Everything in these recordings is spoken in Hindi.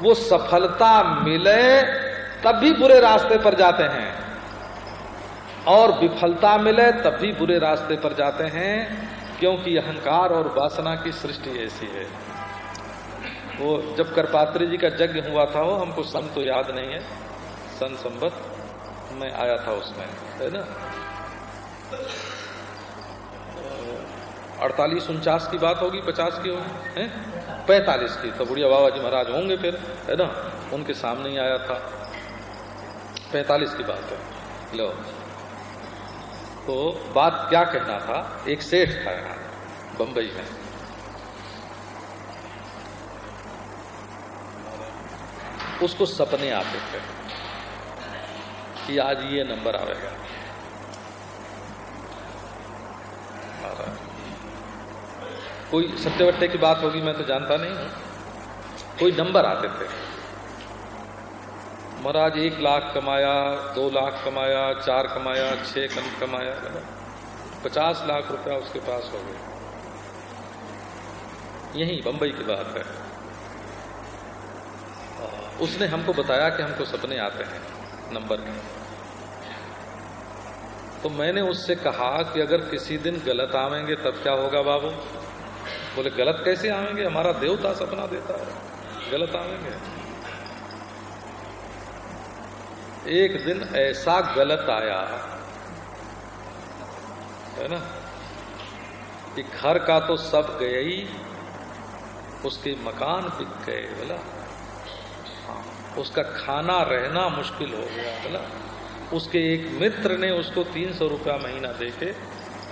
वो सफलता मिले तब भी बुरे रास्ते पर जाते हैं। और विफलता मिले तब भी बुरे रास्ते पर जाते हैं, क्योंकि अहंकार और वासना की सृष्टि ऐसी है। वो जब करपात्री जी का यज्ञ हुआ था, वो हमको सन तो याद नहीं है। सन संबत में आया था उसमें, है ना? अड़तालीस, उनचास की बात होगी, पचास की होगी, है? पैतालीस की तो बुढ़िया बाबा जी महाराज होंगे फिर, है ना? उनके सामने ही आया था। पैतालीस की बात है। लो। तो बात क्या कहना था? एक सेठ था यहाँ, बंबई में। उसको सपने आते थे कि आज ये नंबर आएगा कोई सत्यवट्टे की बात होगी, मैं तो जानता नहीं हूँ। कोई नंबर आते थे। महाराज, एक लाख कमाया, दो लाख कमाया, चार कमाया, छह कम कमाया पचास लाख रुपया उसके पास हो गए। यही बंबई की बात है। उसने हमको बताया कि हमको सपने आते हैं, नंबर के तो मैंने उससे कहा कि अगर किसी दिन गलत आवेंगे, तब क्या होगा बाबू? बोले गलत कैसे आवेंगे हमारा देवता सपना देता है। गलत आवेंगे एक दिन ऐसा गलत आया है ना कि घर का तो सब गया ही उसके मकान बिक गए बोला। हाँ, उसका खाना रहना मुश्किल हो गया बोला। उसके एक मित्र ने उसको तीन सौ रुपया महीना देके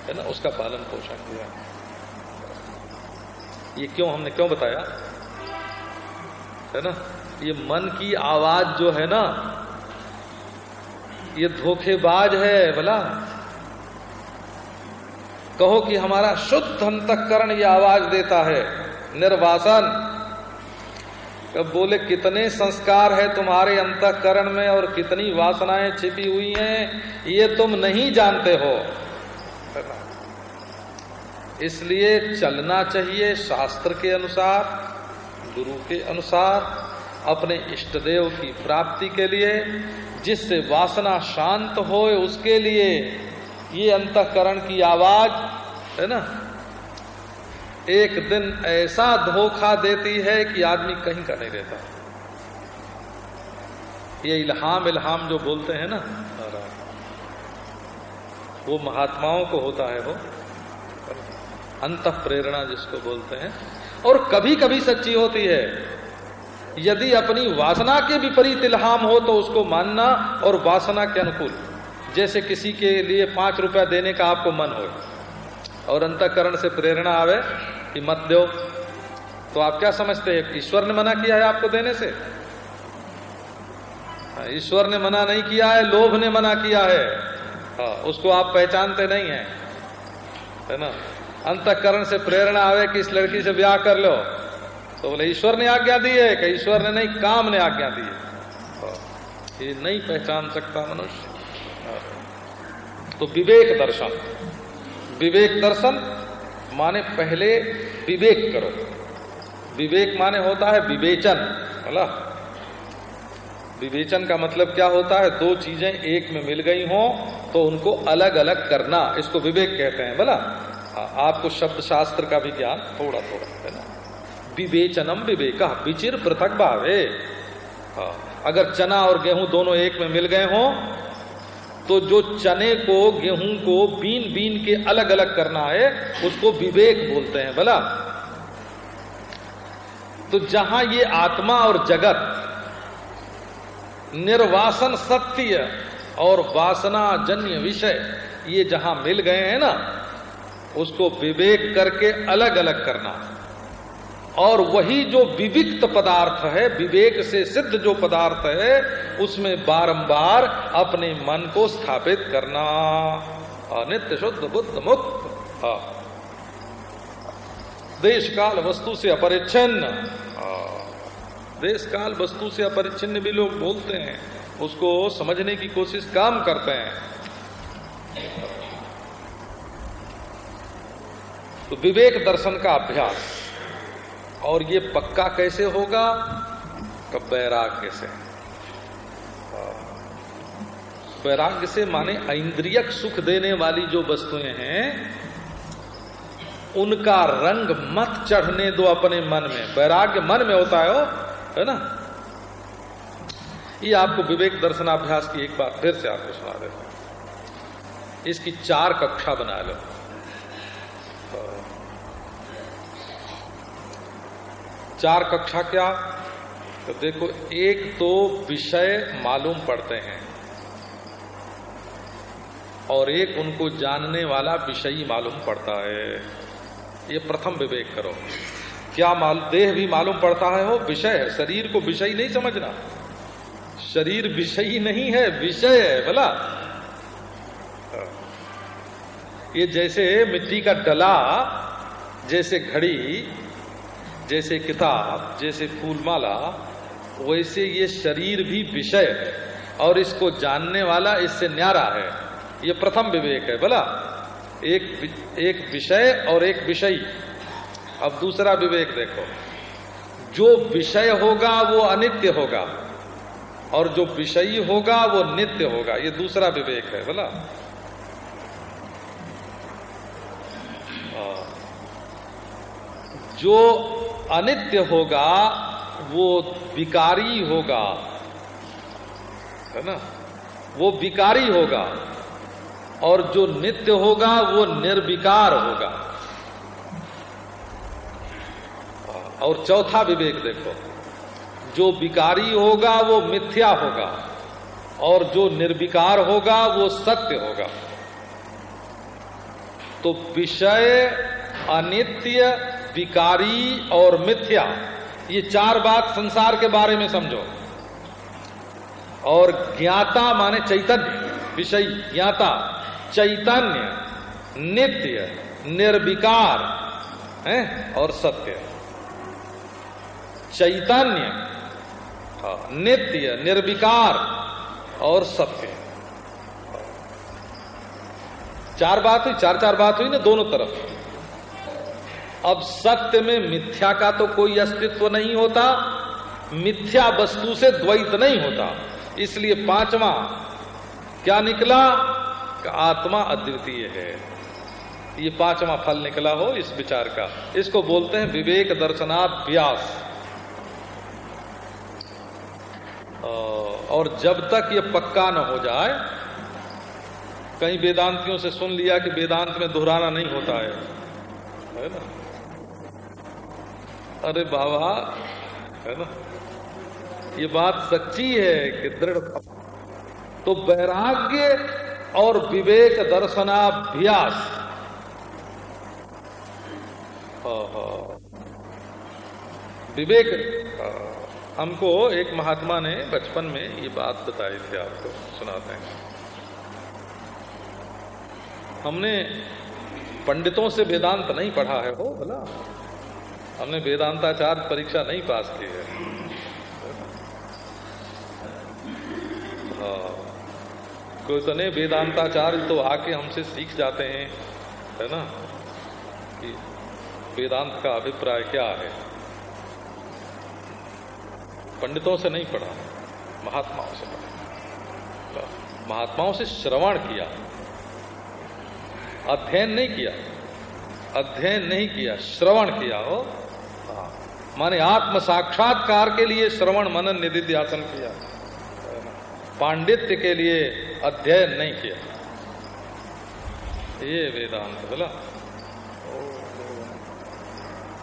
है ना उसका पालन पोषण किया। ये क्यों, हमने क्यों बताया? है ना? ये मन की आवाज़ जो है ना, ये धोखेबाज है बोला कहो कि हमारा शुद्ध अंतकरण ये आवाज़ देता है, निर्वासन। कब बोले, कितने संस्कार है तुम्हारे अंतकरण में और कितनी वासनाएँ छिपी हुई हैं, ये तुम नहीं जानते हो। इसलिए चलना चाहिए शास्त्र के अनुसार, गुरु के अनुसार, अपने इष्ट देव की प्राप्ति के लिए। जिससे वासना शांत हो उसके लिए ये अंतकरण की आवाज़, है ना? एक दिन ऐसा धोखा देती है कि आदमी कहीं का नहीं रहता ये इल्हाम इल्हाम जो बोलते हैं ना वो महात्माओं को होता है वो। अंत प्रेरणा जिसको बोलते हैं। और कभी कभी सच्ची होती है यदि अपनी वासना के विपरीत इल्हाम हो तो उसको मानना और वासना के अनुकूल जैसे किसी के लिए पाँच रुपया देने का आपको मन हो और अंतकरण से प्रेरणा आवे कि मत दो। तो आप क्या समझते हैं ईश्वर ने मना किया है आपको देने से? ईश्वर ने मना नहीं किया है लोभ ने मना किया है। हाँ, उसको आप पहचानते नहीं है है ना? अंतकरण से प्रेरणा आवे कि इस लड़की से ब्याह कर लो। तो बोले, ईश्वर ने आज्ञा दी है कि ईश्वर ने नहीं, काम ने आज्ञा दी है। ये नहीं पहचान सकता मनुष्य। तो विवेक दर्शन। विवेक दर्शन माने पहले विवेक करो। विवेक माने होता है विवेचन, बोला। विवेचन का मतलब क्या होता है? दो चीज़ें एक में मिल गई हो तो उनको अलग अलग करना, इसको विवेक कहते हैं, बोला। आपको शब्द शास्त्र का भी ज्ञान थोड़ा थोड़ा है ना। विवेचनम विवेक, विचिर पृथक भावे। अगर चना और गेहूँ दोनों एक में मिल गए हों तो जो चने को, गेहूँ को बीन बीन के अलग अलग करना है, उसको विवेक बोलते हैं बोला तो जहाँ ये आत्मा और जगत, निर्वासन सत्य और वासना जन्य विषय, ये जहाँ मिल गए हैं ना उसको विवेक करके अलग अलग करना। और वही जो विविक्त पदार्थ है, विवेक से सिद्ध जो पदार्थ है, उसमें बारंबार अपने मन को स्थापित करना। नित्य शुद्ध बुद्ध मुक्त। हाँ। देश काल वस्तु से अपरिच्छिन्न। देश काल वस्तु से अपरिच्छिन्न भी लोग बोलते हैं। उसको समझने की कोशिश काम करते हैं। तो विवेक दर्शन का अभ्यास। और ये पक्का कैसे होगा? तो वैराग्य से। वैराग्य से माने इंद्रियक सुख देने वाली जो वस्तुएँ हैं, उनका रंग मत चढ़ने दो अपने मन में। वैराग्य मन में होता है वो, है ना? ये आपको विवेक दर्शनाभ्यास की एक बार फिर से आपको सुना देता हूँ। इसकी चार कक्षा बना लो चार कक्षा क्या? तो देखो, एक तो विषय मालूम पड़ते हैं। और एक उनको जानने वाला विषयी मालूम पड़ता है। ये प्रथम विवेक करो। क्या माल, देह भी मालूम पड़ता है? वो विषय है। शरीर को विषय नहीं समझना। शरीर विषयी नहीं है, विषय है, बोला। ये जैसे मिट्टी का डला, जैसे घड़ी जैसे किताब, जैसे फूलमाला, वैसे ये शरीर भी विषय है और इसको जानने वाला इससे न्यारा है। ये प्रथम विवेक है, बोला? एक एक विषय और एक विषय। अब दूसरा विवेक देखो। जो विषय होगा वो अनित्य होगा और जो विषयी होगा वो नित्य होगा। ये दूसरा विवेक है, बोला? जो अनित्य होगा, वो विकारी होगा। है ना? वो विकारी होगा। और जो नित्य होगा, वो निर्विकार होगा। और चौथा विवेक देखो। जो विकारी होगा, वो मिथ्या होगा। और जो निर्विकार होगा, वो सत्य होगा। तो विषय अनित्य विकारी और मिथ्या, ये चार बात संसार के बारे में समझो। और ज्ञाता माने चैतन्य, विषय ज्ञाता, चैतन्य, नित्य, निर्विकार, है, और सत्य। चैतन्य नित्य, निर्विकार और सत्य। चार बात हुई, चार चार बात हुई ना, दोनों तरफ़। अब सत्य में मिथ्या का तो कोई अस्तित्व नहीं होता, मिथ्या वस्तु से द्वैत नहीं होता। इसलिए पांचवा, क्या निकला? आत्मा अद्वितीय है। ये पांचवा फल निकला हो इस विचार का। इसको बोलते हैं विवेक दर्शनाभ्यास। और जब तक ये पक्का न हो जाए, कई वेदांतियों से सुन लिया कि वेदांत में दोहराना नहीं होता है। है ना? अरे बाबा, है ना? ये बात सच्ची है कि दृढ़ तो वैराग्य और विवेक दर्शनाभ्यास। विवेक, हमको एक महात्मा ने बचपन में ये बात बताई थी, आपको सुनाते हैं। हमने पंडितों से वेदांत नहीं पढ़ा है, हो बोला हमने वेदांताचार्य परीक्षा नहीं पास की है। हाँ। कोई तो नहीं, वेदांताचार्य तो आके हमसे सीख जाते हैं, है ना? कि वेदांत का अभिप्राय क्या है? पंडितों से नहीं पढ़ा, महात्माओं से पढ़ा। महात्माओं से श्रवण किया, अध्ययन नहीं किया, अध्ययन नहीं किया, श्रवण किया, हो। माने आत्म साक्षात्कार के लिए श्रवण मनन निधिध्यासन किया। पांडित्य के लिए अध्ययन नहीं किया। ये वेदांत बोला।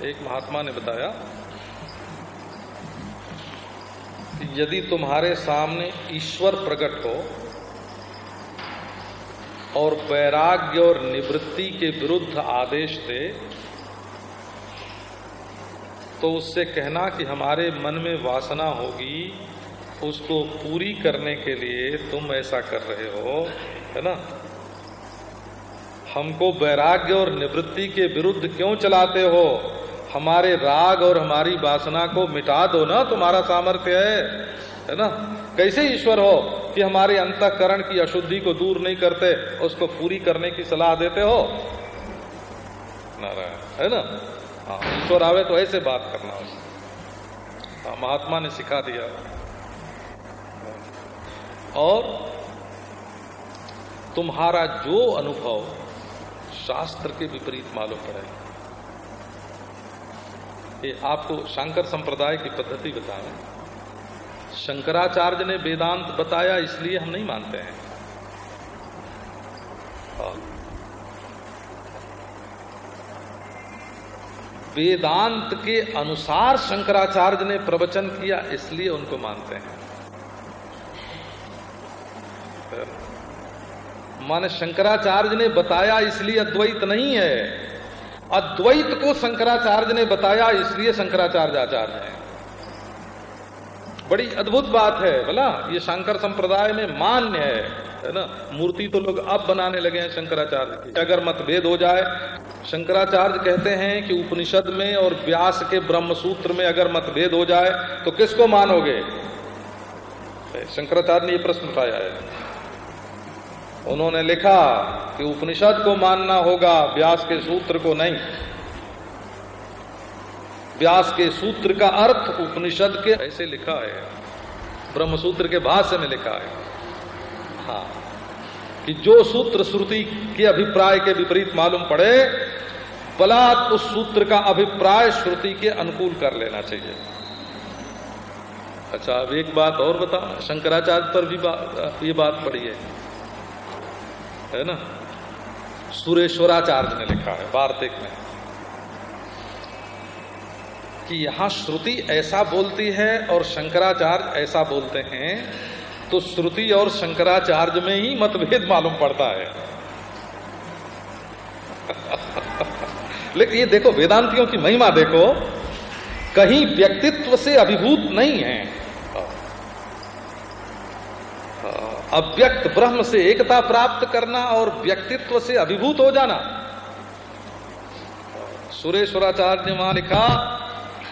एक महात्मा ने बताया कि यदि तुम्हारे सामने ईश्वर प्रकट हो और वैराग्य और निवृत्ति के विरुद्ध आदेश दे तो उससे कहना कि हमारे मन में वासना होगी उसको पूरी करने के लिए तुम ऐसा कर रहे हो, है ना? हमको वैराग्य और निवृत्ति के विरुद्ध क्यों चलाते हो? हमारे राग और हमारी वासना को मिटा दो ना, तुम्हारा सामर्थ्य है है ना? कैसे ईश्वर हो कि हमारे अंतकरण की अशुद्धि को दूर नहीं करते, उसको पूरी करने की सलाह देते हो? नारायण, है ना? हाँ ईश्वर आवे तो ऐसे बात करना हाँ, महात्मा ने सिखा दिया। और तुम्हारा जो अनुभव शास्त्र के विपरीत मालूम पड़े। ये आपको शंकर संप्रदाय की पद्धति बताएँ। शंकराचार्य ने वेदांत बताया इसलिए हम नहीं मानते हाँ। वेदांत के अनुसार शंकराचार्य ने प्रवचन किया, इसलिए उनको मानते हैं। माने शंकराचार्य ने बताया, इसलिए अद्वैत नहीं है। अद्वैत को शंकराचार्य ने बताया, इसलिए शंकराचार्य आचार्य है। बड़ी अद्भुत बात है बोला ये शंकर संप्रदाय में मान्य है। है ना? मूर्ति तो लोग अब बनाने लगे हैं शंकराचार्य की। अगर मतभेद हो जाए, शंकराचार्य कहते हैं कि उपनिषद में और व्यास के ब्रह्म सूत्र में अगर मतभेद हो जाए तो किसको मानोगे? शंकराचार्य ने यह प्रश्न उठाया है। उन्होंने लिखा कि उपनिषद को मानना होगा, व्यास के सूत्र को नहीं। व्यास के सूत्र का अर्थ उपनिषद के, ऐसे लिखा है। ब्रह्म सूत्र के भाष्य में लिखा है। हाँ कि जो सूत्र श्रुति के अभिप्राय के विपरीत मालूम पड़े बलात् उस सूत्र का अभिप्राय श्रुति के अनुकूल कर लेना चाहिए। अच्छा अब एक बात और बता शंकराचार्य पर भी बा, ये बात पड़ी है। है ना? सुरेश्वराचार्य ने लिखा है वार्तिक में। कि यहाँ श्रुति ऐसा बोलती है और शंकराचार्य ऐसा बोलते हैं तो श्रुति और शंकराचार्य में ही मतभेद मालूम पड़ता है। लेकिन ये देखो, वेदांतियों की महिमा देखो, कहीं व्यक्तित्व से अभिभूत नहीं है। अव्यक्त ब्रह्म से एकता प्राप्त करना और व्यक्तित्व से अभिभूत हो जाना। सुरेश्वराचार्य ने वहाँ लिखा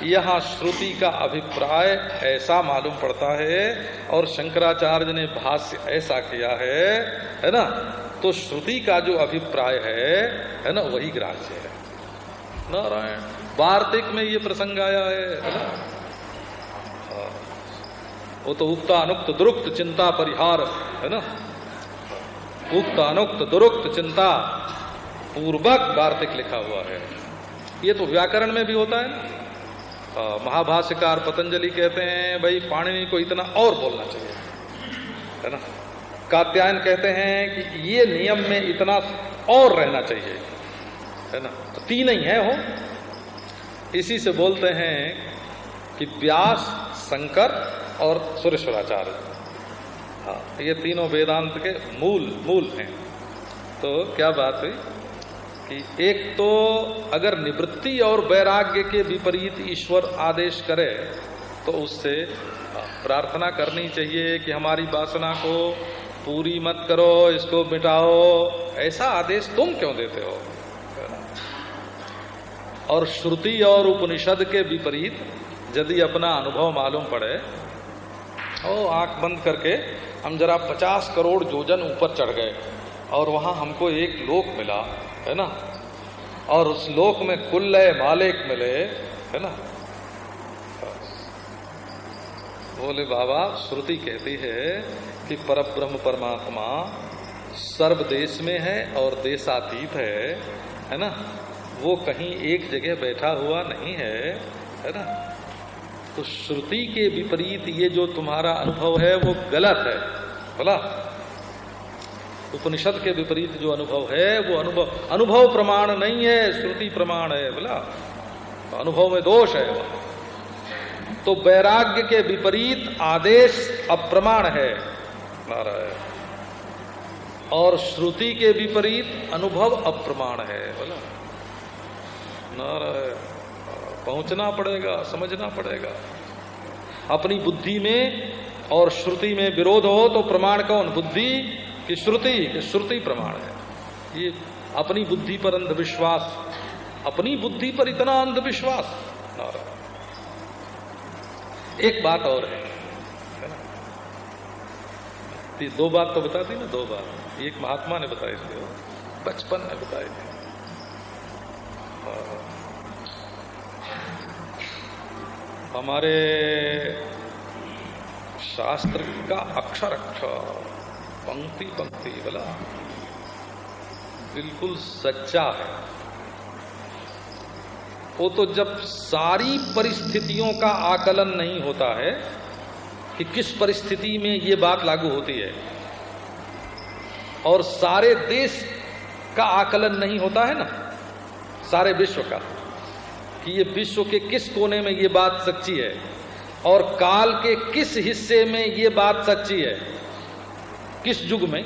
यहाँ श्रुति का अभिप्राय ऐसा मालूम पड़ता है और शंकराचार्य ने भाष्य ऐसा किया है है ना? तो श्रुति का जो अभिप्राय है है ना वही ग्राह्य है। नारायण वार्तिक में ये प्रसंग आया है, है ना? वो तो उक्त अनुक्त दुरुक्त चिंता परिहार है ना? उक्त अनुक्त दुरुक्त चिंता पूर्वक वार्तिक लिखा हुआ है। ये तो व्याकरण में भी होता है ना? महाभाष्यकार पतंजलि कहते हैं, भाई, पाणिनि को इतना और बोलना चाहिए। है ना? कात्यायन कहते हैं कि ये नियम में इतना और रहना चाहिए। है ना? तो तीन ही है हो इसी से बोलते हैं कि व्यास, शंकर और सुरेश्वराचार्य। हाँ ये तीनों वेदांत के मूल मूल हैं। तो क्या बात हुई? कि एक तो अगर निवृत्ति और वैराग्य के विपरीत ईश्वर आदेश करे तो उससे प्रार्थना करनी चाहिए कि हमारी वासना को पूरी मत करो, इसको मिटाओ। ऐसा आदेश तुम क्यों देते हो? और श्रुति और उपनिषद के विपरीत, यदि अपना अनुभव मालूम पड़े ओ आँख बंद करके हम जरा पचास करोड़ जोजन ऊपर चढ़ गए और वहाँ हमको एक लोक मिला। है ना? और उस लोक में कुल्लय मालिक मिले, है ना? बोले, बाबा, श्रुति कहती है कि पर ब्रह्म परमात्मा सर्व देश में है और देशातीत है है ना? वो कहीं एक जगह बैठा हुआ नहीं है है ना? तो श्रुति के विपरीत ये जो तुम्हारा अनुभव है, वो गलत है, बोला? उपनिषद के विपरीत जो अनुभव है, वो अनुभव अनुभव प्रमाण नहीं है, श्रुति प्रमाण है, बोला। तो अनुभव में दोष है। तो वैराग्य के विपरीत आदेश अप्रमाण है और श्रुति के विपरीत अनुभव अप्रमाण है, बोला। पहुँचना पड़ेगा, समझना पड़ेगा। अपनी बुद्धि में और श्रुति में विरोध हो तो प्रमाण कौन? बुद्धि। की श्रुति की श्रुति प्रमाण है। ये अपनी बुद्धि पर अंधविश्वास, अपनी बुद्धि पर इतना अंधविश्वास एक बात और है दो बात तो बता दी ना, दो बात। एक महात्मा ने बताई थी बचपन में बताई थी। हमारे शास्त्र का अक्षर अक्षर। पंक्ति पंक्ति बोला, बिल्कुल सच्चा है। वो तो जब सारी परिस्थितियों का आकलन नहीं होता है कि किस परिस्थिति में ये बात लागू होती है, और सारे देश का आकलन नहीं होता है ना, सारे विश्व का, कि ये विश्व के किस कोने में ये बात सच्ची है, और काल के किस हिस्से में ये बात सच्ची है किस युग में,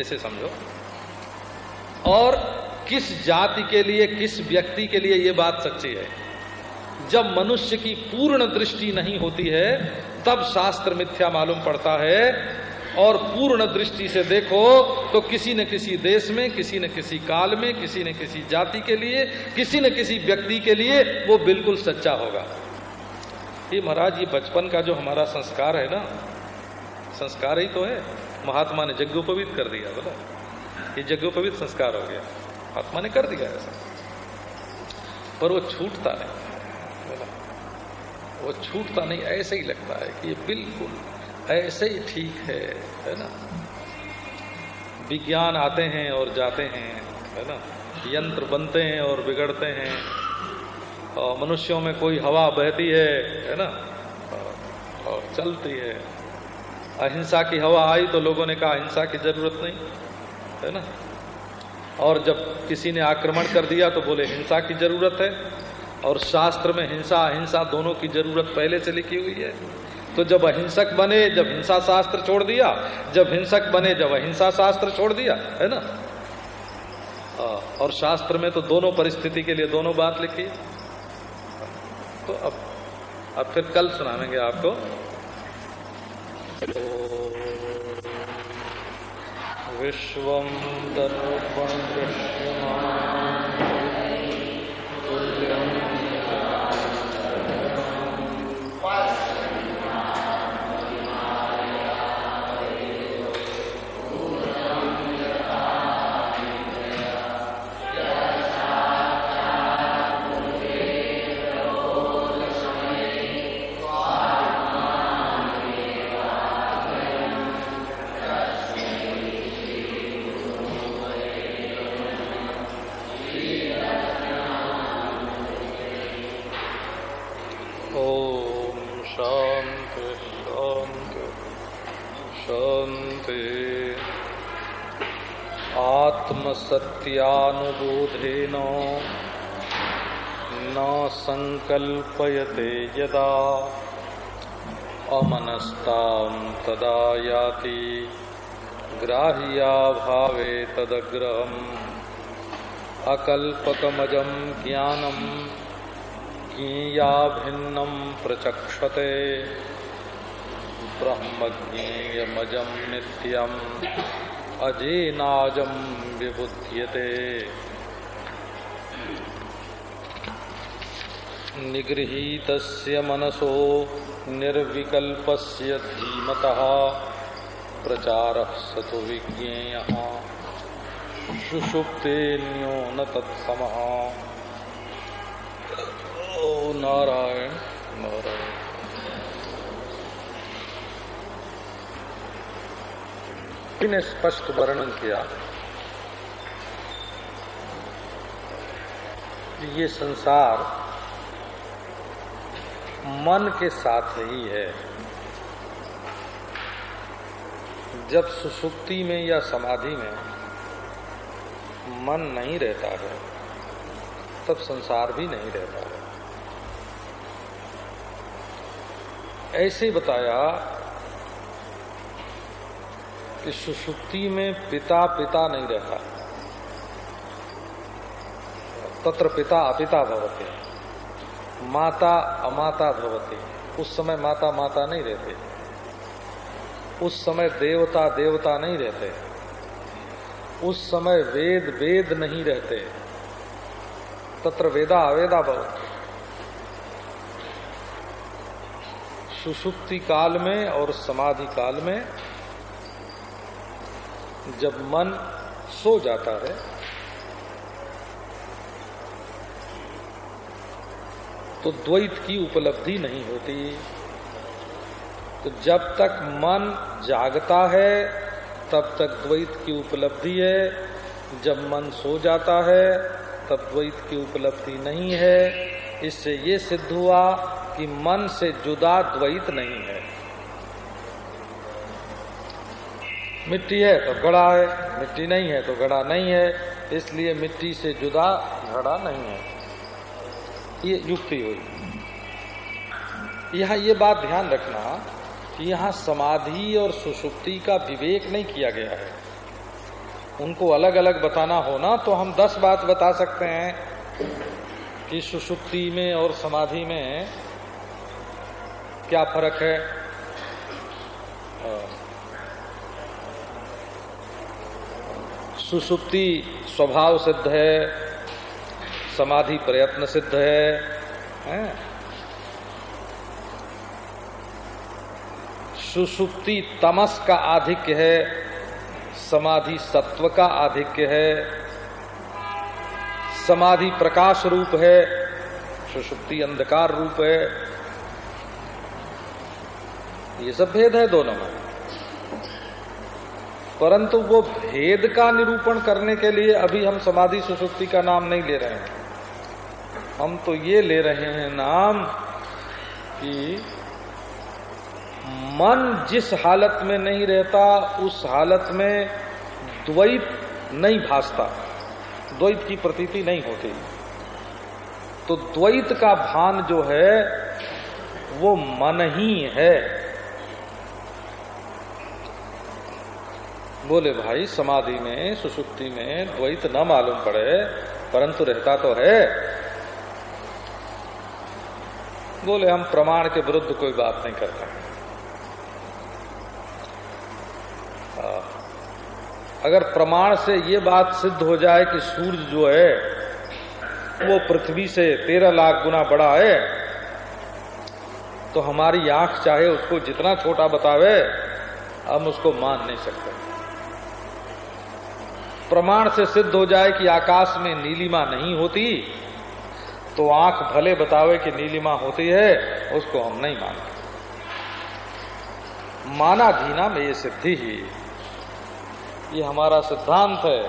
ऐसे समझो। और किस जाति के लिए, किस व्यक्ति के लिए ये बात सच्ची है? जब मनुष्य की पूर्ण दृष्टि नहीं होती है, तब शास्त्र मिथ्या मालूम पड़ता है। और पूर्ण दृष्टि से देखो तो किसी न किसी देश में, किसी न किसी काल में, किसी न किसी जाति के लिए, किसी न किसी व्यक्ति के लिए वो बिल्कुल सच्चा होगा। ये महाराज, ये बचपन का जो हमारा संस्कार है ना, संस्कार ही तो है। महात्मा ने यज्ञोपवीत कर दिया बोला ये यज्ञोपवीत संस्कार हो गया। महात्मा ने कर दिया ऐसा। पर वो छूटता नहीं बोला वो छूटता नहीं, ऐसे ही लगता है कि ये बिल्कुल ऐसे ही ठीक है है ना? विज्ञान आते हैं और जाते हैं, है ना? यंत्र बनते हैं और बिगड़ते हैं। और मनुष्यों में कोई हवा बहती है है ना? और चलती है। अहिंसा की हवा आई तो लोगों ने कहा, अहिंसा की ज़रूरत नहीं। है ना? और जब किसी ने आक्रमण कर दिया तो बोले, हिंसा की ज़रूरत है। और शास्त्र में हिंसा, अहिंसा दोनों की ज़रूरत पहले से लिखी हुई है। तो जब अहिंसक बने, जब हिंसा शास्त्र छोड़ दिया, जब हिंसक बने, जब अहिंसा शास्त्र छोड़ दिया, है ना? और शास्त्र में तो दोनों परिस्थिति के लिए दोनों बात लिखी तो अब अब फिर कल सुनाएँगे आपको। विश्व दर्पण दृश्यमान सत्यानुबोधेन न संकल्पयते यदा। अमनस्तां तदा याति। ग्राह्या भावे तदग्रहम्। अकल्पकमजं ज्ञानं ज्ञेया भिन्नं प्रचक्षते। ब्रह्मज्ञेयमजं नित्यम्। अजेनाजम विबुध्यते। निगृहीत मनसो निर्विकल्पस्य धीमतः। प्रचार सतो विज्ञेय। सुषुप्तेन्यो न तत्सम नारायण नारायण। ने स्पष्ट वर्णन किया ये संसार मन के साथ ही है। जब सुसुप्ति में या समाधि में मन नहीं रहता है, तब संसार भी नहीं रहता है। ऐसे बताया कि सुसुप्ति में पिता पिता नहीं रहता। तत्र पिता अपिता भवते। माता अमाता भवते। उस समय माता माता नहीं रहते। उस समय देवता देवता नहीं रहते। उस समय वेद वेद नहीं रहते। तत्र वेदा अवेदा भवते। सुसुप्ति काल में और समाधि काल में जब मन सो जाता है तो द्वैत की उपलब्धि नहीं होती। तो जब तक मन जागता है, तब तक द्वैत की उपलब्धि है। जब मन सो जाता है, तब द्वैत की उपलब्धि नहीं है। इससे ये सिद्ध हुआ कि मन से जुदा द्वैत नहीं है। मिट्टी है तो घड़ा है, मिट्टी नहीं है तो घड़ा नहीं है, इसलिए मिट्टी से जुदा घड़ा नहीं है। ये युक्ति हुई। यहाँ ये बात ध्यान रखना कि यहाँ समाधि और सुसुप्ति का विवेक नहीं किया गया है। उनको अलग अलग बताना होना तो हम दस बात बता सकते हैं कि सुसुप्ति में और समाधि में क्या फ़र्क है। सुसुप्ति स्वभाव सिद्ध है, समाधि प्रयत्न सिद्ध है? सुसुप्ति तमस का आधिक्य है, समाधि सत्व का आधिक्य है, समाधि प्रकाश रूप है, सुसुप्ति अंधकार रूप है ये सब भेद है दोनों में परंतु वो भेद का निरूपण करने के लिए अभी हम समाधि सुसुप्ति का नाम नहीं ले रहे हैं। हम तो ये ले रहे हैं नाम कि मन जिस हालत में नहीं रहता, उस हालत में द्वैत नहीं भासता द्वैत की प्रतीति नहीं होती। तो द्वैत का भान जो है, वो मन ही है। बोले, भाई, समाधि में, सुसुप्ति में द्वैत न मालूम पड़े, परंतु रहता तो है। बोले, हम प्रमाण के विरुद्ध कोई बात नहीं करते अगर प्रमाण से ये बात सिद्ध हो जाए कि सूर्य जो है, वो पृथ्वी से तेरह लाख गुना बड़ा है तो हमारी आँख चाहे उसको जितना छोटा बतावे, हम उसको मान नहीं सकते। प्रमाण से सिद्ध हो जाए कि आकाश में नीलिमा नहीं होती तो आँख भले बतावे कि नीलिमा होती है, उसको हम नहीं मानते। माना धीना में ये सिद्धि ही, ये हमारा सिद्धांत है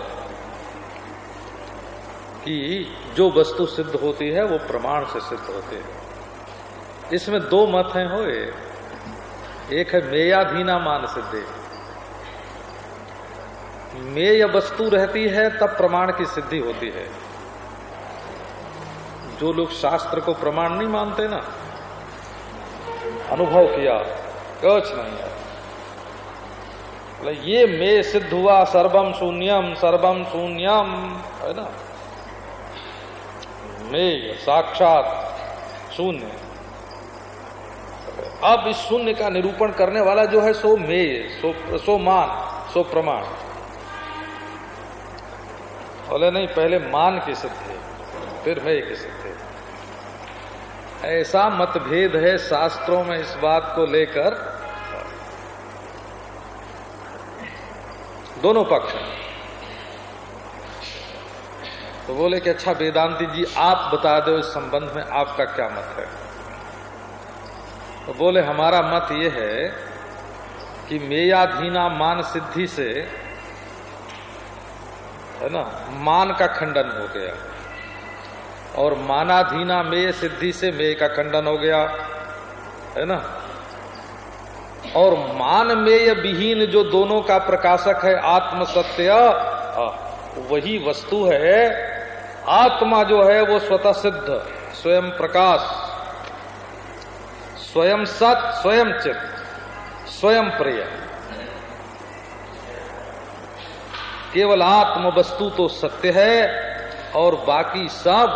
कि जो वस्तु सिद्ध होती है, वो प्रमाण से सिद्ध होती है। इसमें दो मत हैं हो एक है मेयाधीना मान सिद्धि। मेय वस्तु रहती है तब प्रमाण की सिद्धि होती है। जो लोग शास्त्र को प्रमाण नहीं मानते ना अनुभव किया कुछ नहीं है। ये मे सिद्ध हुआ सर्वम शून्यम सर्वम शून्यम है ना? मे साक्षात शून्य। अब इस शून्य का निरूपण करने वाला जो है सो मे सो, सो मान सो प्रमाण। बोले, नहीं, पहले मान की सिद्धि फिर मैं की सिद्धि ऐसा मतभेद है शास्त्रों में इस बात को लेकर। दोनों पक्ष तो बोले कि अच्छा वेदांति जी, आप बता दो इस संबंध में आपका क्या मत है। तो बोले, हमारा मत ये है कि मेयाधीना मान सिद्धि से है ना, मान का खंडन हो गया। और मानाधीना मेय सिद्धि से मेय का खंडन हो गया, है ना। और मान मेय विहीन जो दोनों का प्रकाशक है आत्म सत्य वही वस्तु है। आत्मा जो है, वो स्वतः सिद्ध, स्वयं प्रकाश, स्वयं सत, स्वयं चित स्वयं प्रिय। केवल आत्म वस्तु तो सत्य है और बाकी सब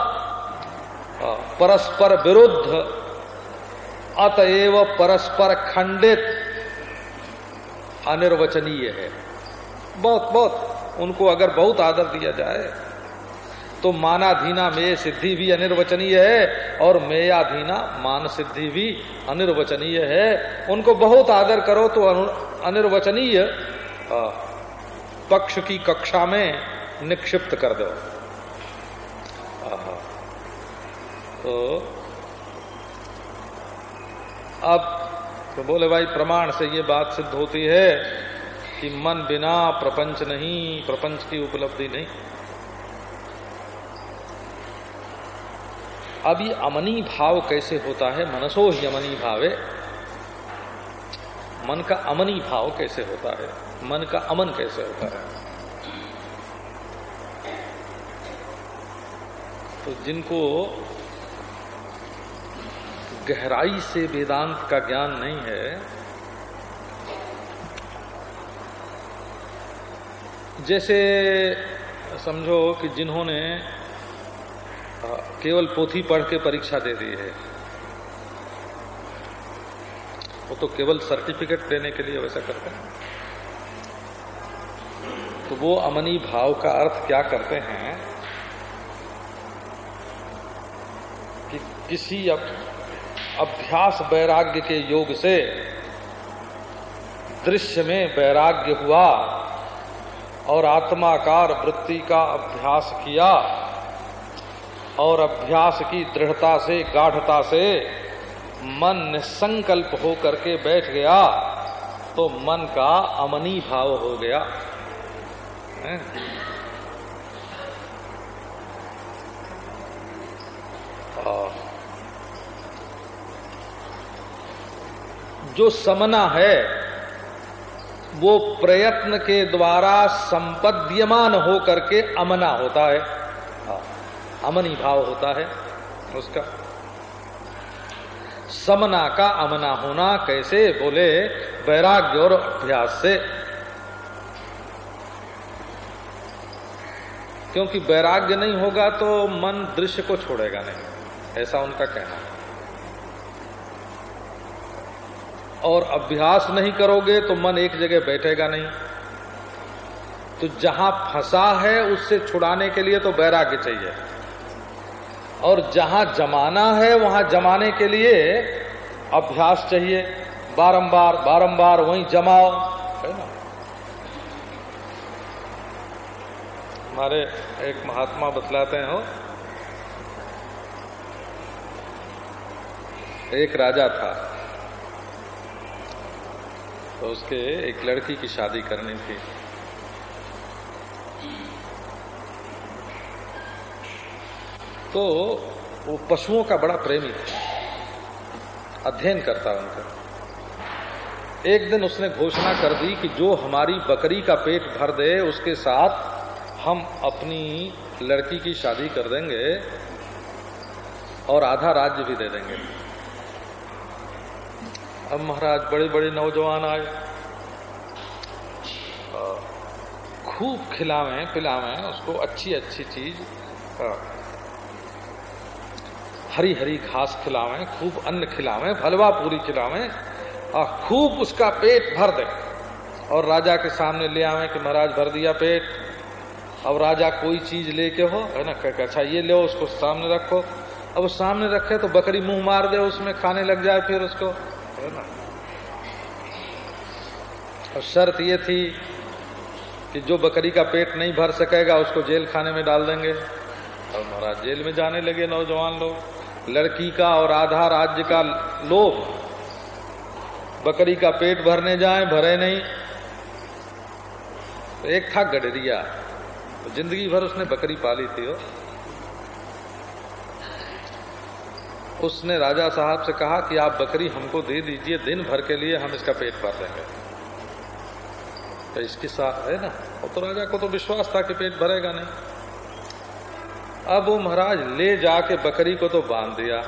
परस्पर विरुद्ध। अतएव परस्पर खंडित, अनिर्वचनीय है। बहुत बहुत, उनको अगर बहुत आदर दिया जाए तो मानाधीना में सिद्धि भी अनिर्वचनीय है और मेयाधीना, मान सिद्धि भी अनिर्वचनीय है। उनको बहुत आदर करो तो अनिर्वचनीय पक्ष की कक्षा में निक्षिप्त कर दो। तो अब तो बोले, भाई, प्रमाण से ये बात सिद्ध होती है कि मन बिना प्रपंच नहीं, प्रपंच की उपलब्धि नहीं। अब ये अमनी भाव कैसे होता है? मनसो ही अमनी भावे। मन का अमनी भाव कैसे होता है? मन का अमन कैसे होता है? तो जिनको गहराई से वेदांत का ज्ञान नहीं है, जैसे समझो कि जिन्होंने केवल पोथी पढ़ के परीक्षा दे दी है। वो तो केवल सर्टिफिकेट देने के लिए वैसा करते हैं। तो वो अमनी भाव का अर्थ क्या करते हैं कि किसी अभ्यास वैराग्य के योग से दृश्य में वैराग्य हुआ और आत्माकार वृत्ति का अभ्यास किया और अभ्यास की दृढ़ता से, गाढ़ता से मन निसंकल्प हो करके बैठ गया तो मन का अमनी भाव हो गया। जो समना है, वो प्रयत्न के द्वारा संपद्यमान हो करके अमना होता है, अमनी भाव होता है उसका। समना का अमना होना, कैसे? बोले वैराग्य और अभ्यास से। क्योंकि वैराग्य नहीं होगा तो मन दृश्य को छोड़ेगा नहीं। ऐसा उनका कहना है। और अभ्यास नहीं करोगे तो मन एक जगह बैठेगा नहीं। तो जहाँ फंसा है, उससे छुड़ाने के लिए तो वैराग्य चाहिए। और जहाँ जमाना है, वहाँ जमाने के लिए अभ्यास चाहिए। बारंबार बारंबार वहीं जमाओ। है ना? हमारे एक महात्मा बतलाते हैं, हो, एक राजा था तो उसके एक लड़की की शादी करनी थी। तो वो पशुओं का बड़ा प्रेमी था। अध्ययन करता उनका। एक दिन उसने घोषणा कर दी कि जो हमारी बकरी का पेट भर दे, उसके साथ हम अपनी लड़की की शादी कर देंगे और आधा राज्य भी दे देंगे। अब महाराज बड़े बड़े नौजवान आए। खूब खिलावें, पिलावें, उसको अच्छी अच्छी चीज़ हरी हरी घास खिलावें, खूब अन्न खिलावें भलवा पूरी खिलावें, और खूब उसका पेट भर दे। और राजा के सामने ले आवे कि महाराज भर दिया पेट। अब राजा कोई चीज़ लेके हो, है ना कह अच्छा ये ले, उसको सामने रखो। अब सामने रखे तो बकरी मुँह मार दे, उसमें खाने लग जाए फिर उसको, है ना। और शर्त ये थी कि जो बकरी का पेट नहीं भर सकेगा, उसको जेल खाने में डाल देंगे। और महाराज जेल में जाने लगे नौजवान लोग। लड़की का और आधा राज्य का लोभ। बकरी का पेट भरने जाए, भरे नहीं। तो एक था गडरिया। तो ज़िंदगी भर उसने बकरी पाली थी वो उसने राजा साहब से कहा कि आप बकरी हमको दे दीजिए, दिन भर के लिए हम इसका पेट भर देंगे तो इसके साथ है ना? और तो राजा को तो विश्वास था कि पेट भरेगा नहीं। अब वो महाराज ले जाके बकरी को तो बाँध दिया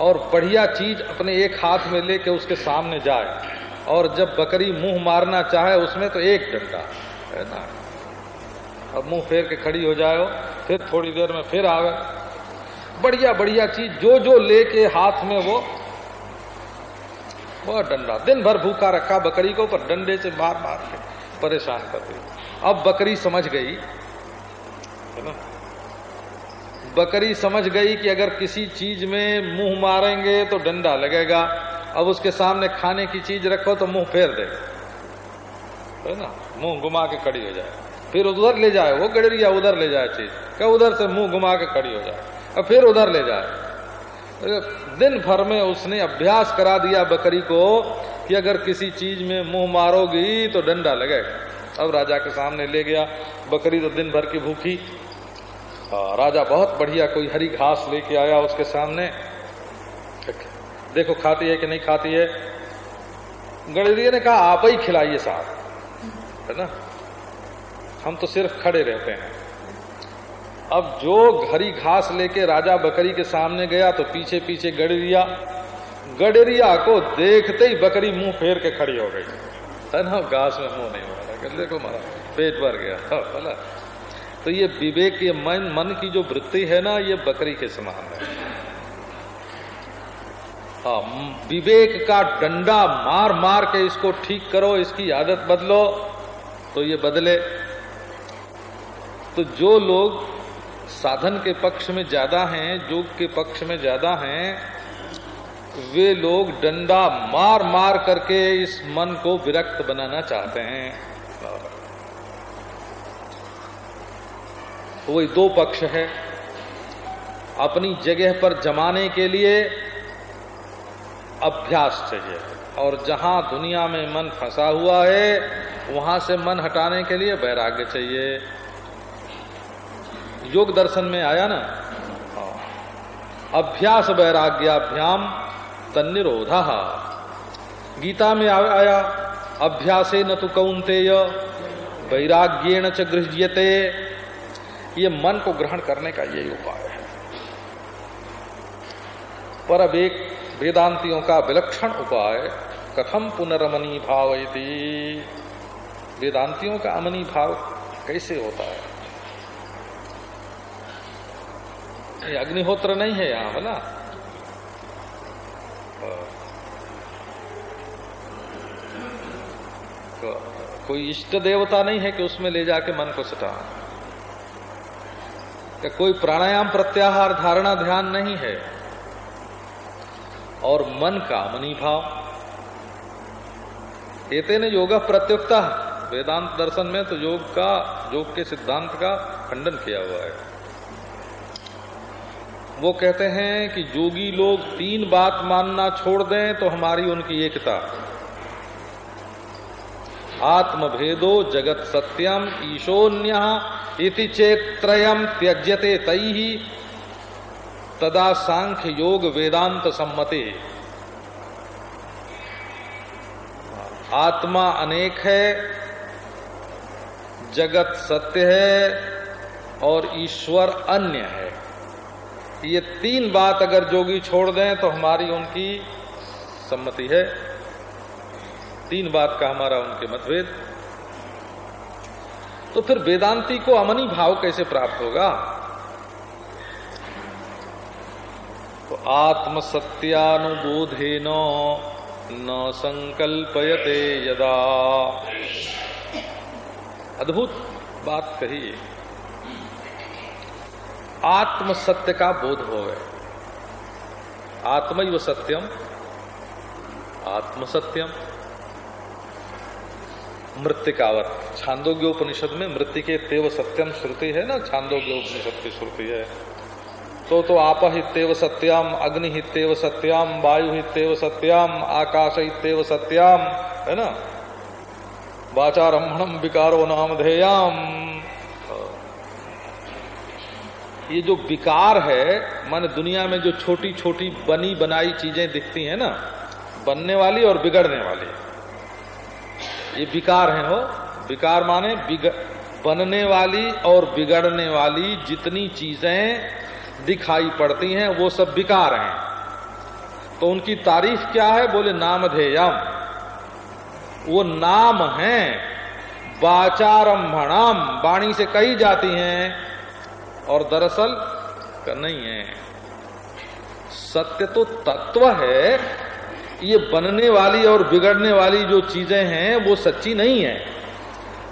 और बढ़िया चीज़ अपने एक हाथ में लेके उसके सामने जाए और जब बकरी मुँह मारना चाहे उसमें तो एक डंडा। है ना अब मुँह फेर के खड़ी हो जाए फिर थोड़ी देर में फिर आवे। बढ़िया बढ़िया चीज़, जो जो लेके हाथ में वो वो डंडा। दिन भर भूखा रखा बकरी को, पर डंडे से मार मार के परेशान कर दी अब बकरी समझ गई बकरी समझ गई कि अगर किसी चीज़ में मुँह मारेंगे तो डंडा लगेगा। अब उसके सामने खाने की चीज़ रखो तो मुँह फेर दे। है ना? मुँह घुमा के खड़ी हो जाए। फिर उधर ले जाए। वो गडरिया उधर ले जाए चीज़। क्या उधर से मुँह घुमा के खड़ी हो जाए? और फिर उधर ले जाए। दिन भर में उसने अभ्यास करा दिया बकरी को कि अगर किसी चीज़ में मुँह मारोगी तो डंडा लगेगा। अब राजा के सामने ले गया। बकरी तो दिन भर की भूखी। राजा बहुत बढ़िया कोई हरी घास लेके आया उसके सामने। देखो खाती है कि नहीं खाती है? गणेरिया ने कहा आप ही खिलाइए साहब। है ना? हम तो सिर्फ़ खड़े रहते हैं। अब जो घरी घास लेके राजा बकरी के सामने गया तो पीछे पीछे गडरिया गडरिया को देखते ही बकरी मुँह फेर के खड़ी हो गई। है ना? घास में मुँह नहीं मारा देखो मारा पेट भर गया। हाँ, तो ये विवेक, ये मन मन की जो वृत्ति है ना, ये बकरी के समान है। हाँ विवेक का डंडा मार मार के इसको ठीक करो, इसकी आदत बदलो तो ये बदले। तो जो लोग साधन के पक्ष में ज़्यादा हैं, योग के पक्ष में ज़्यादा हैं, वे लोग डंडा मार मार करके इस मन को विरक्त बनाना चाहते हैं। वही दो पक्ष है। अपनी जगह पर जमाने के लिए अभ्यास चाहिए। और जहाँ दुनिया में मन फंसा हुआ है, वहाँ से मन हटाने के लिए वैराग्य चाहिए। योग दर्शन में आया ना? अभ्यास वैराग्याभ्याम तन्निरोधा। गीता में आया, अभ्यासे न तो कौनतेय, वैराग्येण च गृह्यते। ये मन को ग्रहण करने का यही उपाय है। पर अब एक वेदांतियों का विलक्षण उपाय, कथम पुनरमनी भाव वेदांतियों का अमनी भाव कैसे होता है? अग्निहोत्र नहीं है यहाँ बोला तो कोई इष्ट देवता नहीं है कि उसमें ले जाके मन को सटा कि कोई प्राणायाम प्रत्याहार धारणा ध्यान नहीं है और मन का मनी भाव। एते ने योग प्रत्युक्ता। वेदांत दर्शन में तो योग का, योग के सिद्धांत का खंडन किया हुआ है। वो कहते हैं कि जोगी लोग तीन बात मानना छोड़ दें तो हमारी उनकी एकता। आत्म भेदो जगत सत्यम ईशोन्य चेत्रयम त्यज्यते तई तदा सांख्य योग वेदांत सम्मते आत्मा अनेक है, जगत सत्य है और ईश्वर अन्य है। ये तीन बात अगर जोगी छोड़ दें तो हमारी उनकी सम्मति है। तीन बात का हमारा उनके मतभेद। तो फिर वेदांती को अमनी भाव कैसे प्राप्त होगा? तो आत्मसत्यानुबोधे न संकल्पयते यदा। अद्भुत बात कही। आत्म सत्य का बोध हो गए आत्म सत्यम आत्म सत्यम मृतिकावत छांदोग्य उपनिषद में मृत्यु के तेव सत्यम श्रुति है ना? छांदोग्य उपनिषद की श्रुति है। तो तो आप हितेव सत्याम, अग्नि हितेव सत्याम, वायु हितेव सत्याम, आकाश हितेव सत्याम, है ना? वाचारम्भम विकारो नाम धेयाम ये जो विकार है, मान दुनिया में जो छोटी छोटी बनी बनाई चीज़ें दिखती हैं ना, बनने वाली और बिगड़ने वाली। ये विकार है हो विकार माने बनने वाली और बिगड़ने वाली जितनी चीज़ें दिखाई पड़ती हैं, वो सब विकार हैं। तो उनकी तारीफ़ क्या है? बोले, नामधेयम। वो नाम है बाचारम्भणाम वाणी से कही जाती हैं और दरअसल नहीं है। सत्य तो तत्व है ये बनने वाली और बिगड़ने वाली जो चीज़ें हैं, वो सच्ची नहीं है।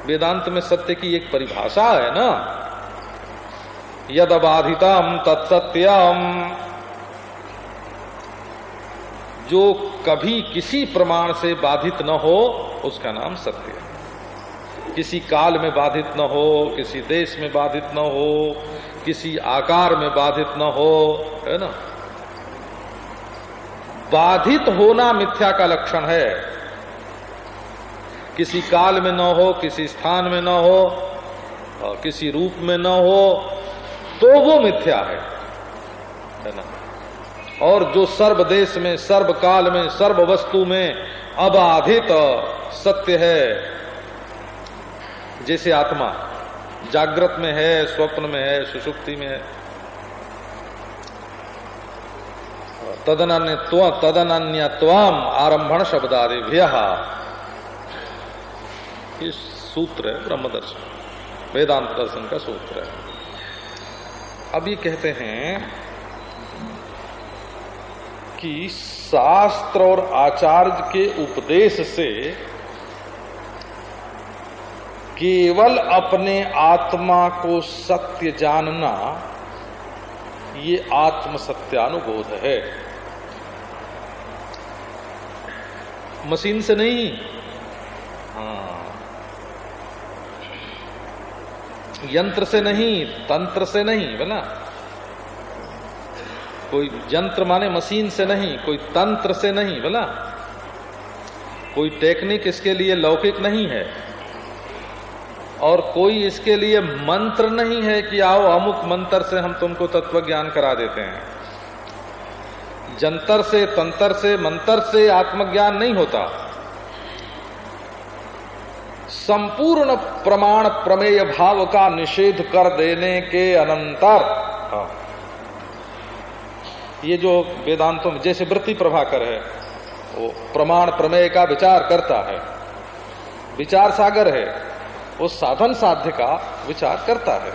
वेदांत में सत्य की एक परिभाषा है ना? यद अबाधितम तत्सत्यम। जो कभी किसी प्रमाण से बाधित न हो, उसका नाम सत्य है। किसी काल में बाधित न हो, किसी देश में बाधित न हो, किसी आकार में बाधित न हो, है ना? बाधित होना मिथ्या का लक्षण है। किसी काल में न हो, किसी स्थान में न हो, और किसी रूप में न हो तो वो मिथ्या है। है ना? और जो सर्व देश में सर्व काल में सर्व वस्तु में अबाधित सत्य है, जैसे आत्मा जागृत में है, स्वप्न में है, सुषुप्ति में है तदन्य त्वम आरंभण शब्दादिभ्य। इस सूत्र है ब्रह्म दर्शन वेदांत दर्शन का सूत्र है। अब ये कहते हैं कि शास्त्र और आचार्य के उपदेश से केवल अपने आत्मा को सत्य जानना ये आत्म सत्यानुबोध है। मशीन से नहीं। हाँ। यंत्र से नहीं, तंत्र से नहीं बोला कोई यंत्र माने मशीन से नहीं, कोई तंत्र से नहीं बोला कोई टेक्निक इसके लिए लौकिक नहीं है। और कोई इसके लिए मंत्र नहीं है कि आओ अमुक मंत्र से हम तुमको तत्व ज्ञान करा देते हैं। जंतर से तंतर से मंत्र से आत्मज्ञान नहीं होता। संपूर्ण प्रमाण प्रमेय भाव का निषेध कर देने के अनंतर हाँ, ये जो वेदांतों में जैसे वृत्ति प्रभाकर है वो प्रमाण प्रमेय का विचार करता है। विचार सागर है वो साधन साध्य का विचार करता है।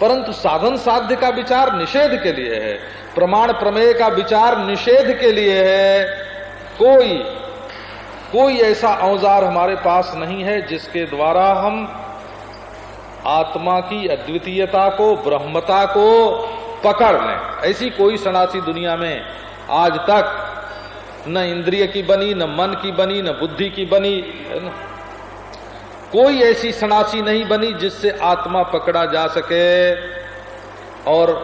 परंतु साधन साध्य का विचार निषेध के लिए है प्रमाण प्रमेय का विचार निषेध के लिए है। कोई कोई ऐसा औज़ार हमारे पास नहीं है जिसके द्वारा हम आत्मा की अद्वितीयता को, ब्रह्मता को पकड़ लें। ऐसी कोई सनासी दुनिया में आज तक न इंद्रिय की बनी, न मन की बनी, न बुद्धि की बनी कोई ऐसी सनासी नहीं बनी जिससे आत्मा पकड़ा जा सके और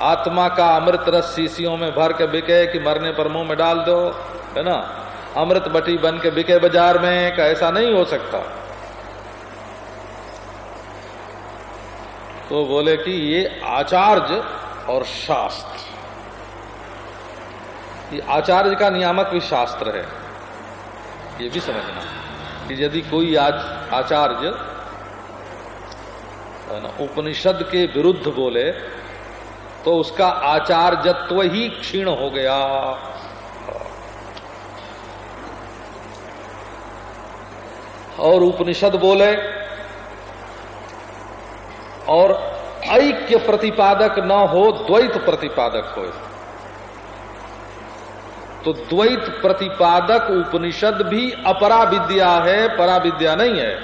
आत्मा का अमृत रस शीशियों में भर के बिके कि मरने पर मुँह में डाल दो, है ना? अमृत बटी बन के बिके बाज़ार में, का ऐसा नहीं हो सकता। तो बोले कि ये आचार्य और शास्त्र। ये आचार्य का नियामक भी शास्त्र है। ये भी समझना कि यदि कोई आज आचार्य उपनिषद के विरुद्ध बोले तो उसका आचार्यत्व ही क्षीण हो गया। और उपनिषद बोले, और ऐक्य प्रतिपादक न हो, द्वैत प्रतिपादक हो। तो द्वैत प्रतिपादक उपनिषद भी अपरा विद्या है परा विद्या नहीं है।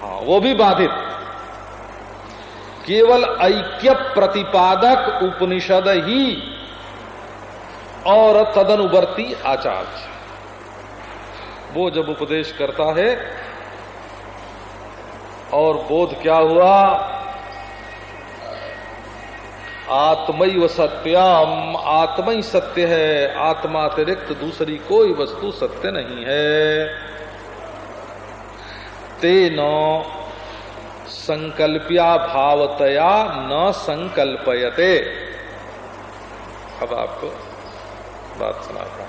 हाँ वो भी बाधित। केवल ऐक्य प्रतिपादक उपनिषद ही और तदनुवर्ती आचार्य। वो जब उपदेश करता है और बोध क्या हुआ? आत्मय सत्यम आत्मा ही सत्य है आत्मा अतिरिक्त दूसरी कोई वस्तु सत्य नहीं है। तेन संकल्प्या भावतया न संकल्पयते। अब आपको बात सुनाता हूँ।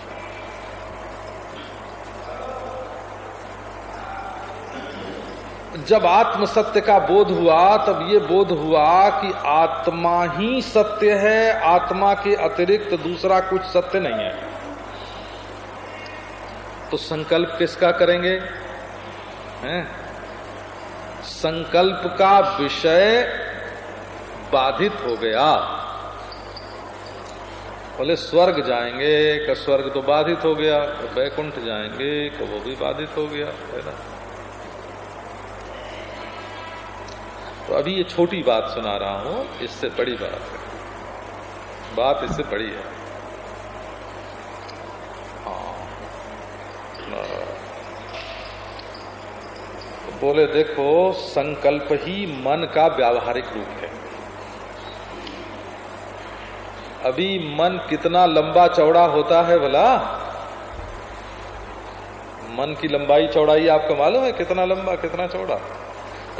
जब आत्म सत्य का बोध हुआ, तब ये बोध हुआ कि आत्मा ही सत्य है, आत्मा के अतिरिक्त दूसरा कुछ सत्य नहीं है। तो संकल्प किसका करेंगे? हैं? संकल्प का विषय बाधित हो गया। बोले स्वर्ग जाएँगे का स्वर्ग तो बाधित हो गया तो बैकुंठ जाएँगे का वो भी बाधित हो गया, है ना? तो अभी ये छोटी बात सुना रहा हूँ, इससे बड़ी बात है। बात इससे बड़ी हाँ। बोले, देखो, संकल्प ही मन का व्यावहारिक रूप है। अभी मन कितना लंबा चौड़ा होता है भला? मन की लंबाई चौड़ाई आपको मालूम है कितना लंबा, कितना चौड़ा?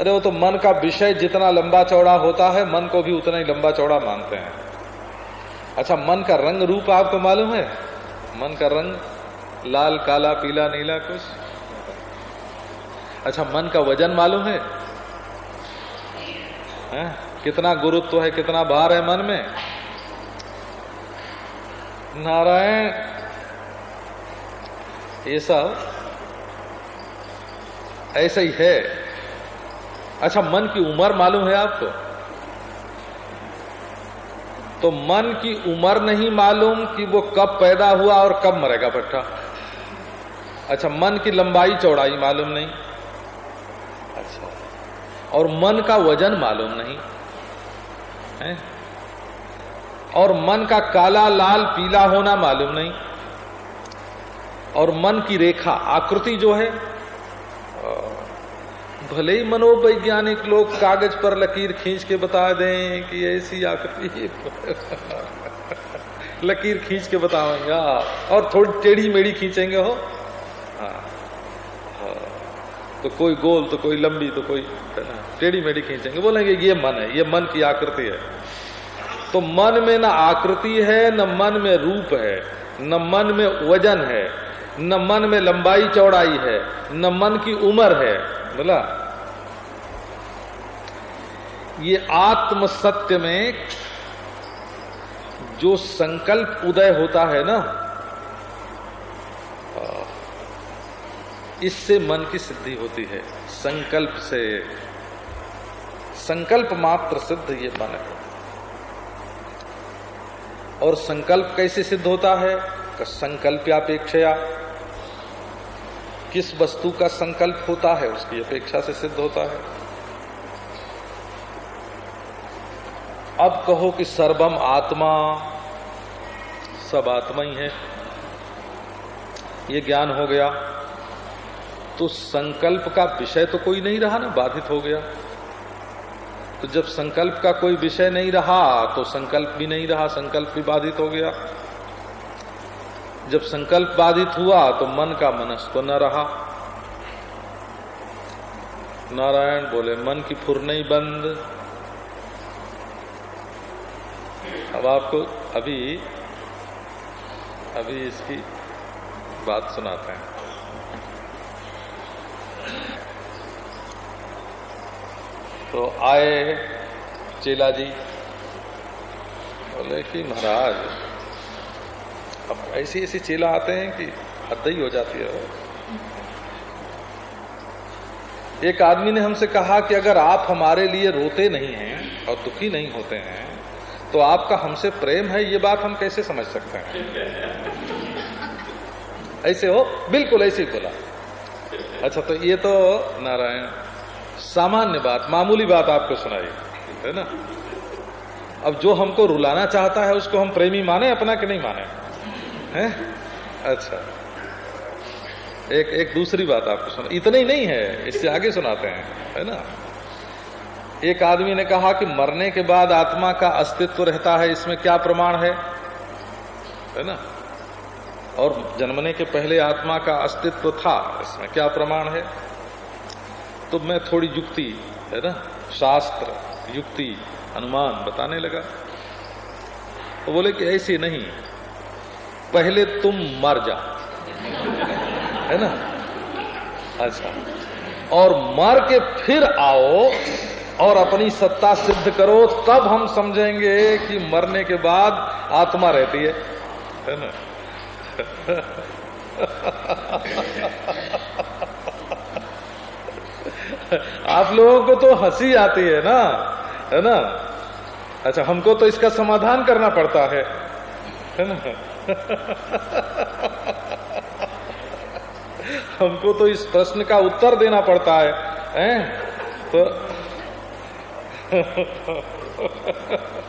अरे, वो तो मन का विषय जितना लंबा चौड़ा होता है, मन को भी उतना ही लंबा चौड़ा मानते हैं। अच्छा मन का रंग रूप आपको मालूम है? मन का रंग लाल, काला, पीला, नीला, कुछ? अच्छा मन का वज़न मालूम है? कितना गुरुत्व है, कितना भार है मन में? नारायण, ये सब ऐसा ही है। अच्छा मन की उम्र मालूम है आपको? तो मन की उम्र नहीं मालूम कि वो कब पैदा हुआ और कब मरेगा बट्टा अच्छा मन की लंबाई चौड़ाई मालूम नहीं। और मन का वज़न मालूम नहीं। है? और मन का काला लाल पीला होना मालूम नहीं। और मन की रेखा आकृति जो है भले ही मनोवैज्ञानिक लोग कागज़ पर लकीर खींच के बता दें कि ऐसी आकृति लकीर खींच के बताएँगे और थोड़ी टेढ़ी मेढ़ी खींचेंगे हो हाँ, हाँ, तो कोई गोल तो कोई लंबी तो कोई, टेढ़ी मेढ़ी खींचेंगे। बोलेंगे, ये मन है, ये मन की आकृति है। तो मन में न आकृति है, न मन में रूप है, न मन में वज़न है, न मन में लंबाई चौड़ाई है, न मन की उम्र है। बोला? ये आत्म सत्य में जो संकल्प उदय होता है ना इससे मन की सिद्धि होती है। संकल्प से। संकल्प मात्र सिद्ध ये मन है। और संकल्प कैसे सिद्ध होता है? संकल्प्यापेक्षया किस वस्तु का संकल्प होता है, उसकी अपेक्षा से सिद्ध होता है। अब कहो कि सर्वम आत्मा। सब आत्मा ही है। ये ज्ञान हो गया। तो संकल्प का विषय तो कोई नहीं रहा ना, बाधित हो गया। तो जब संकल्प का कोई विषय नहीं रहा तो संकल्प भी नहीं रहा, संकल्प भी बाधित हो गया। जब संकल्प बाधित हुआ तो मन का मनस्व न रहा। नारायण बोले, मन की फुर नहीं बंद। अब आपको अभी अभी इसकी बात सुनाते हैं। तो आए चेला जी बोले कि महाराज, अब ऐसी ऐसी चेला आते हैं कि हद ही हो जाती है। एक आदमी ने हमसे कहा कि अगर आप हमारे लिए रोते नहीं हैं और दुखी नहीं होते हैं तो आपका हमसे प्रेम है, ये बात हम कैसे समझ सकते हैं? ऐसे हो, बिल्कुल ऐसे ही बोला। अच्छा तो ये तो नारायण सामान्य बात, मामूली बात आपको सुनाई। है ना? अब जो हमको रुलाना चाहता है, उसको हम प्रेमी माने, अपना कि नहीं माने? है? अच्छा। एक एक दूसरी बात आपको सुना। इतना ही नहीं है, इससे आगे सुनाते हैं, है ना? एक आदमी ने कहा कि मरने के बाद आत्मा का अस्तित्व रहता है, इसमें क्या प्रमाण है? है ना? और जन्मने के पहले आत्मा का अस्तित्व था, इसमें क्या प्रमाण है? तो मैं थोड़ी युक्ति, है ना? शास्त्र, युक्ति, अनुमान बताने लगा। तो बोले कि ऐसी नहीं, पहले तुम मर जा, है ना? अच्छा। और मर के फिर आओ और अपनी सत्ता सिद्ध करो, तब हम समझेंगे कि मरने के बाद आत्मा रहती है है ना? आप लोगों को तो हँसी आती है ना? है ना? अच्छा हमको तो इसका समाधान करना पड़ता है। है ना? हमको तो इस प्रश्न का उत्तर देना पड़ता है, हैं? तो